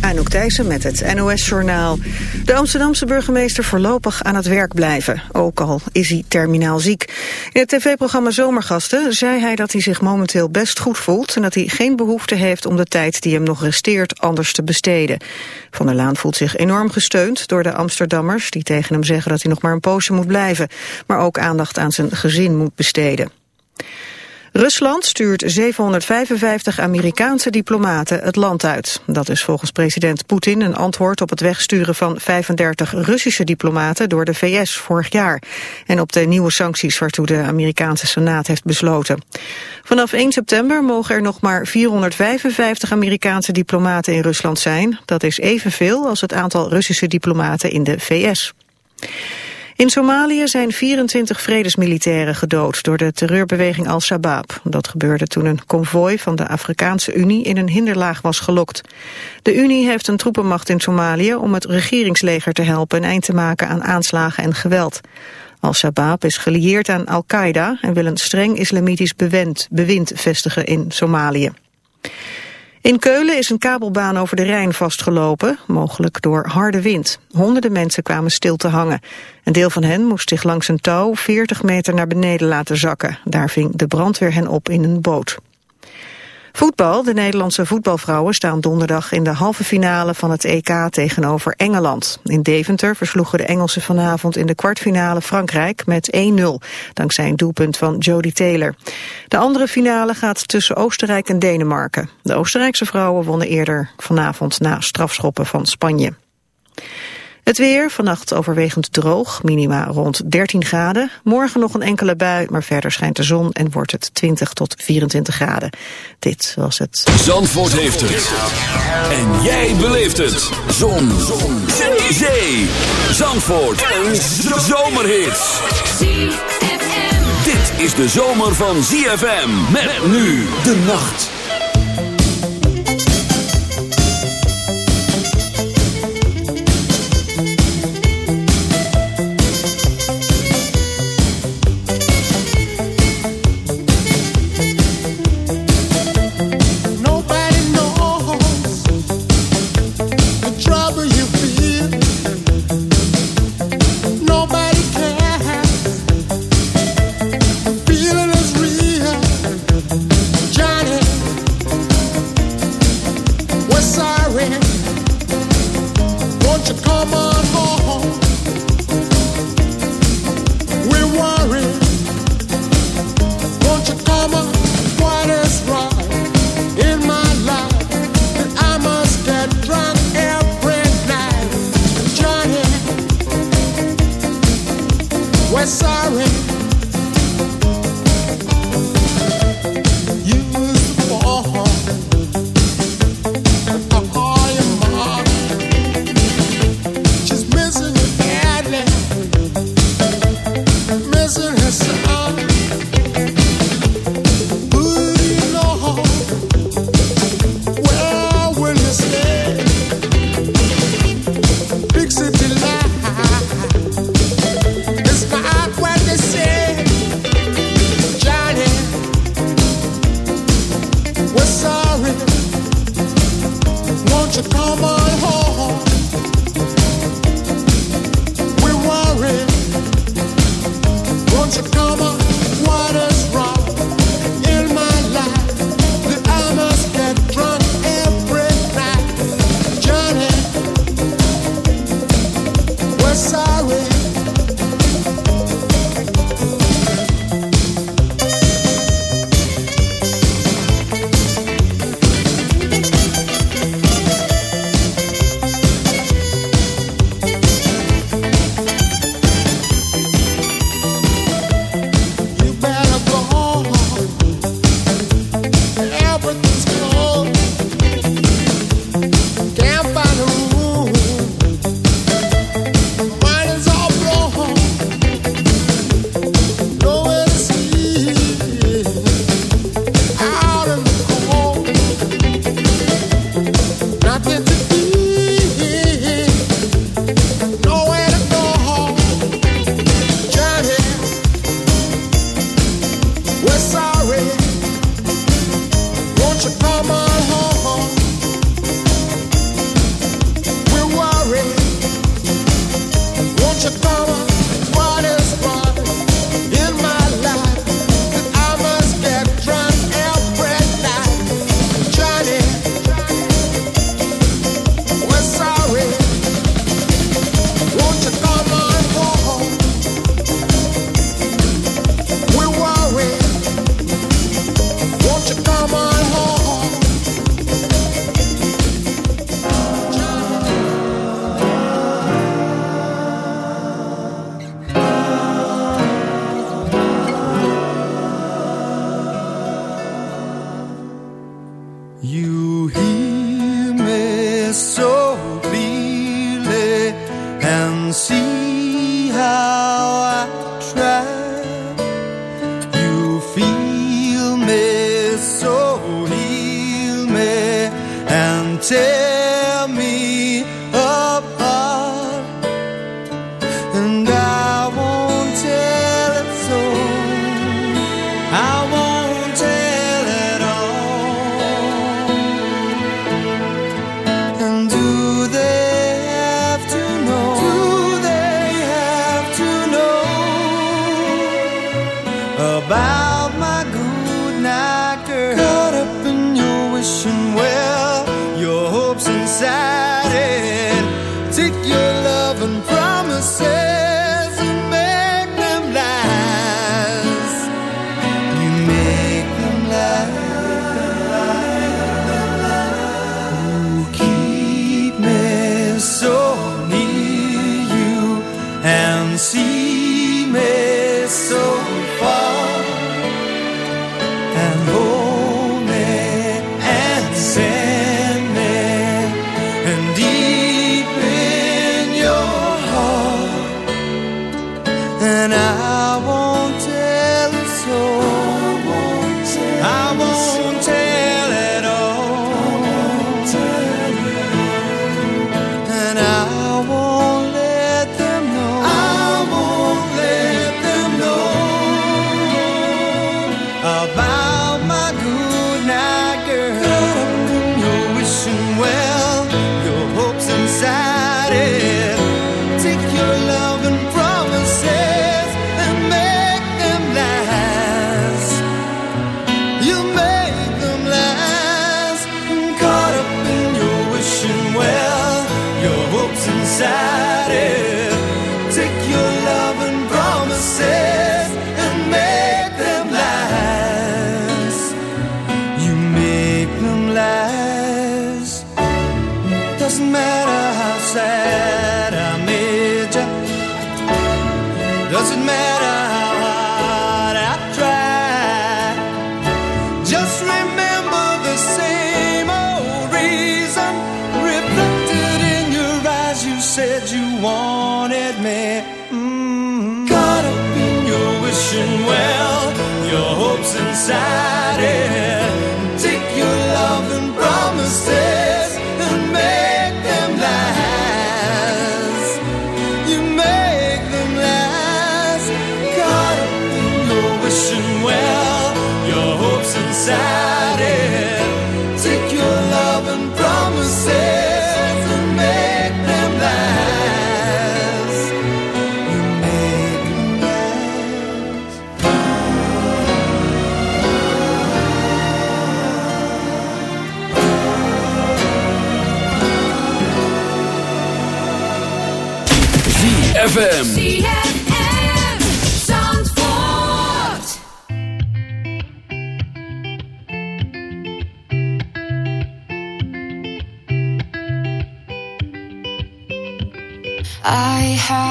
Anouk Thijssen met het NOS-journaal. De Amsterdamse burgemeester voorlopig aan het werk blijven, ook al is hij terminaal ziek. In het tv-programma Zomergasten zei hij dat hij zich momenteel best goed voelt... en dat hij geen behoefte heeft om de tijd die hem nog resteert anders te besteden. Van der Laan voelt zich enorm gesteund door de Amsterdammers... die tegen hem zeggen dat hij nog maar een poosje moet blijven... maar ook aandacht aan zijn gezin moet besteden. Rusland stuurt 755 Amerikaanse diplomaten het land uit. Dat is volgens president Poetin een antwoord op het wegsturen van 35 Russische diplomaten door de VS vorig jaar. En op de nieuwe sancties waartoe de Amerikaanse Senaat heeft besloten. Vanaf 1 september mogen er nog maar 455 Amerikaanse diplomaten in Rusland zijn. Dat is evenveel als het aantal Russische diplomaten in de VS. In Somalië zijn 24 vredesmilitairen gedood door de terreurbeweging Al-Shabaab. Dat gebeurde toen een konvooi van de Afrikaanse Unie in een hinderlaag was gelokt. De Unie heeft een troepenmacht in Somalië om het regeringsleger te helpen een eind te maken aan aanslagen en geweld. Al-Shabaab is gelieerd aan Al-Qaeda en wil een streng islamitisch bewind vestigen in Somalië. In Keulen is een kabelbaan over de Rijn vastgelopen, mogelijk door harde wind. Honderden mensen kwamen stil te hangen. Een deel van hen moest zich langs een touw 40 meter naar beneden laten zakken. Daar ving de brandweer hen op in een boot. Voetbal. De Nederlandse voetbalvrouwen staan donderdag in de halve finale van het EK tegenover Engeland. In Deventer versloegen de Engelsen vanavond in de kwartfinale Frankrijk met 1-0, dankzij een doelpunt van Jodie Taylor. De andere finale gaat tussen Oostenrijk en Denemarken. De Oostenrijkse vrouwen wonnen eerder vanavond na strafschoppen van Spanje. Het weer, vannacht overwegend droog, minima rond 13 graden. Morgen nog een enkele bui, maar verder schijnt de zon en wordt het 20 tot 24 graden. Dit was het. Zandvoort heeft het. En jij beleeft het. Zon. zon. Zee. Zee. Zandvoort. Een zomerhit. Dit is de zomer van ZFM. Met nu de nacht. come on.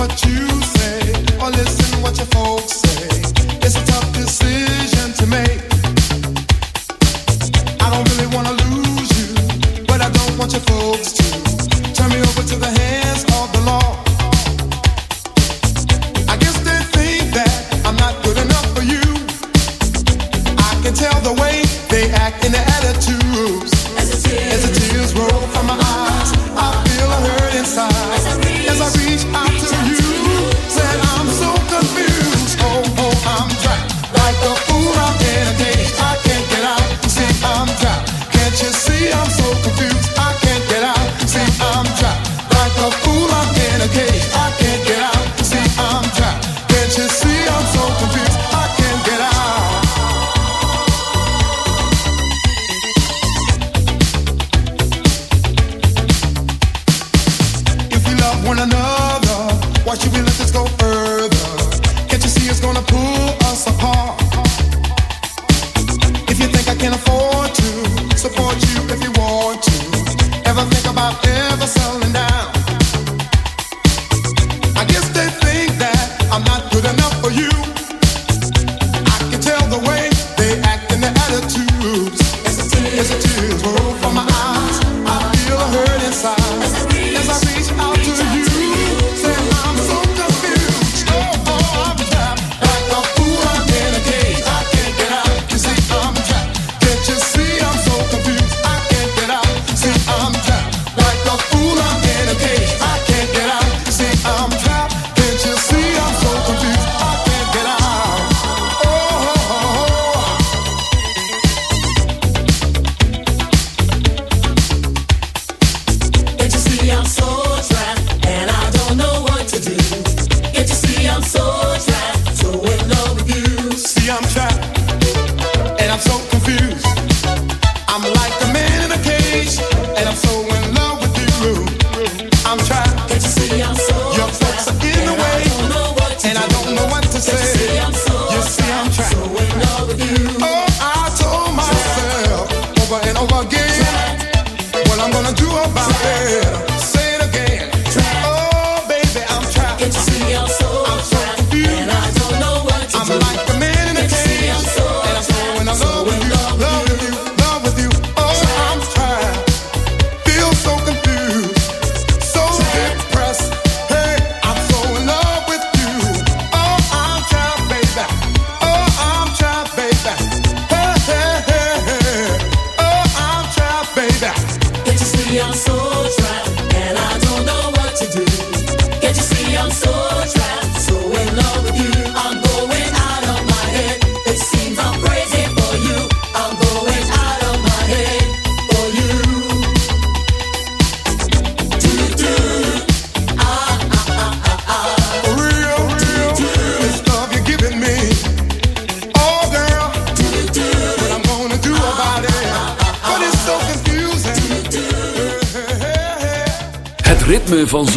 I'm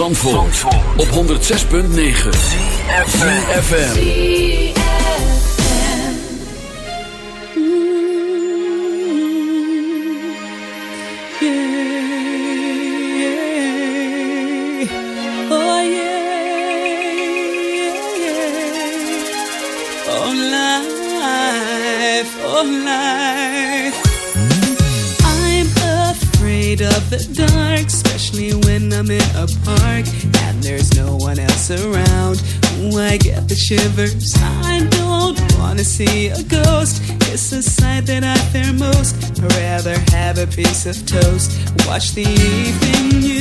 Zandvoort, op 106.9 CFFM oh life. I'm afraid of the dark, especially when I'm in a park and there's no one else around. Ooh, I get the shivers. I don't wanna see a ghost. It's a sight that I fear most. I'd rather have a piece of toast. Watch the evening news.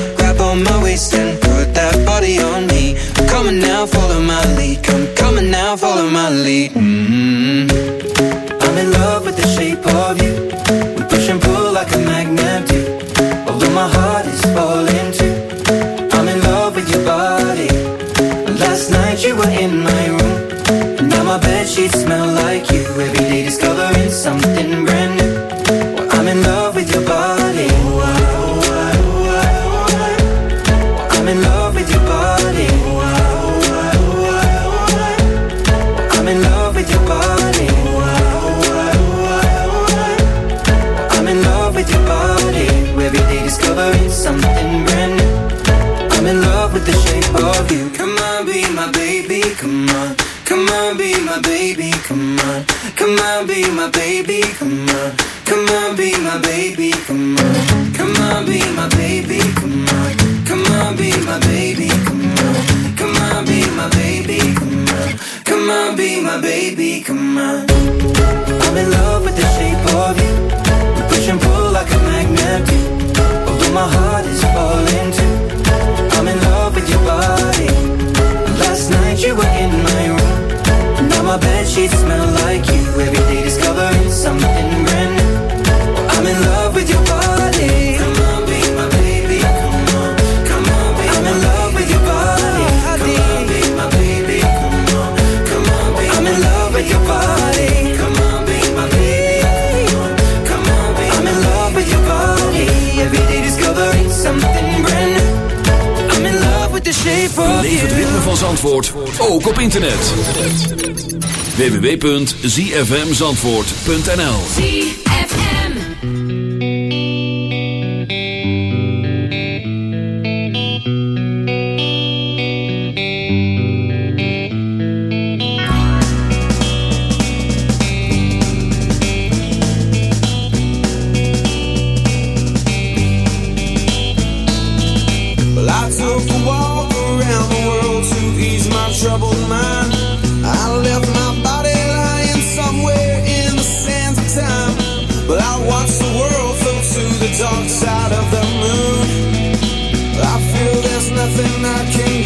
follow my lead. zfmzandvoort.nl watch the world to the dark side of the moon. I feel there's nothing I can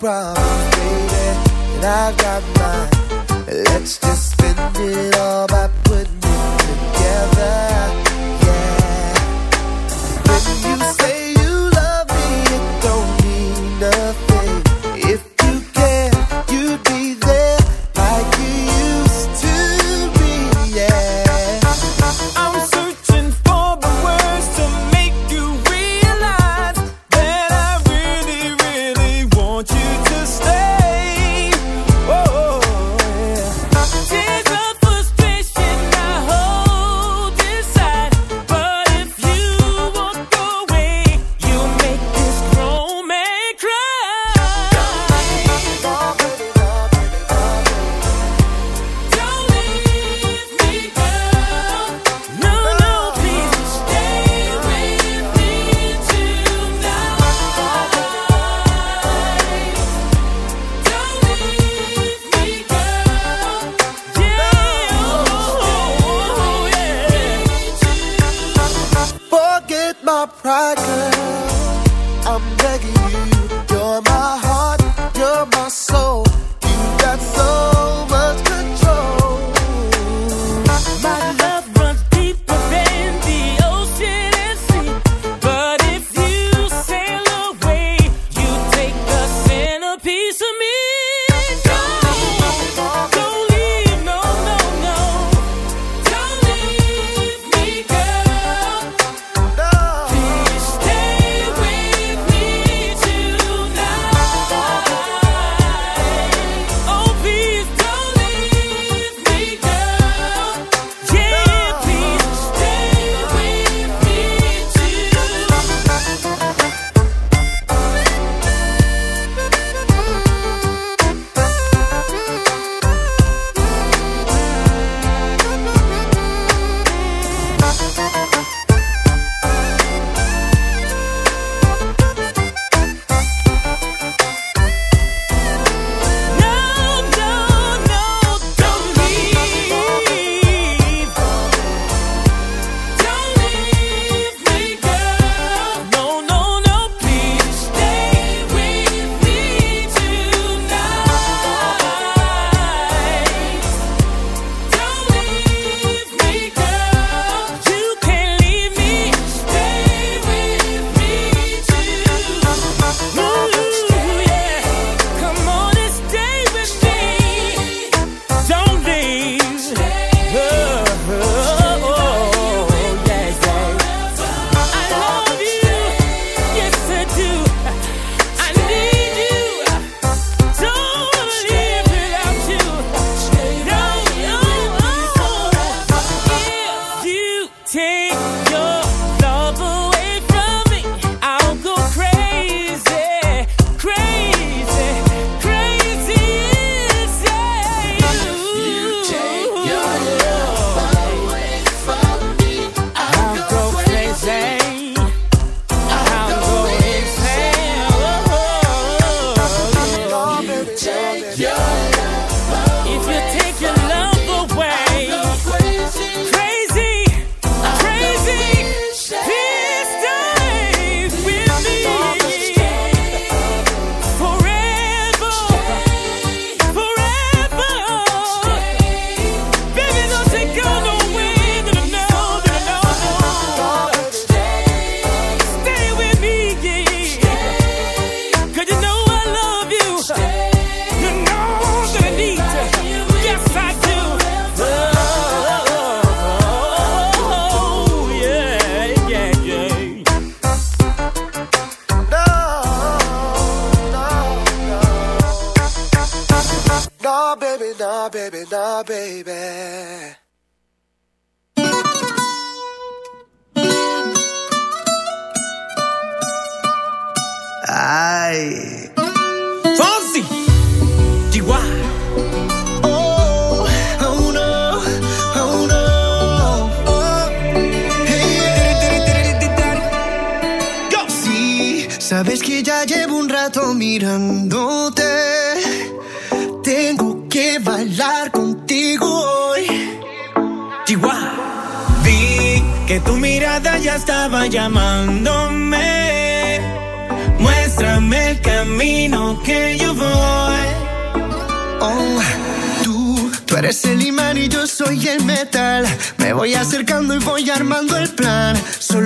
baby,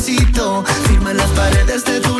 despacito. Firma las paredes de tu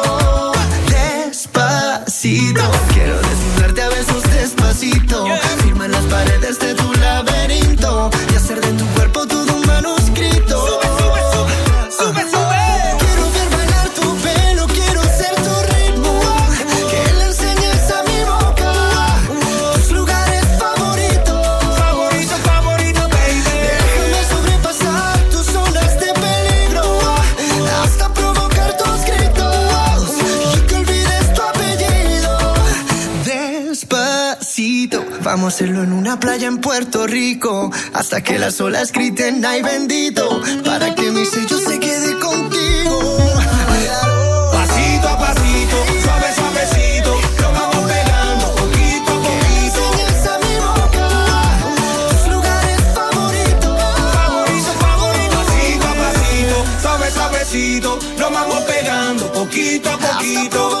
En Puerto Rico hasta que las olas griten ay bendito para que mi sello se quede contigo. Pasito a pasito, suave, suavecito. Nos vamos pegando poquito a poquito. mi boca tus lugares favoritos. Favorito, favorito, pasito a pasito, suave, suavecito. Nos vamos pegando poquito a poquito.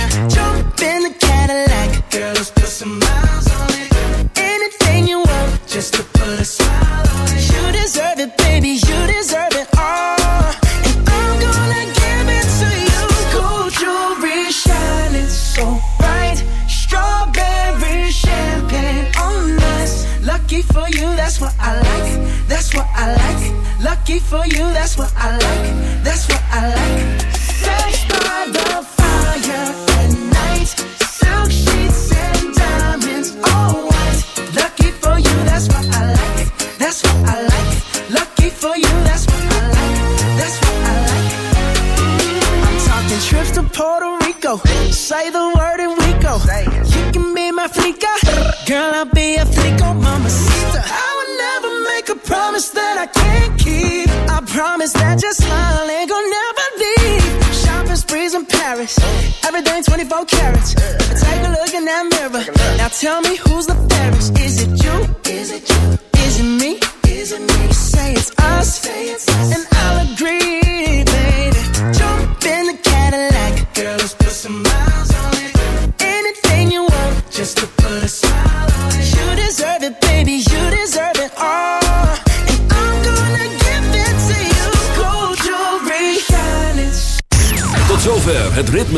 for you. Tell me who's the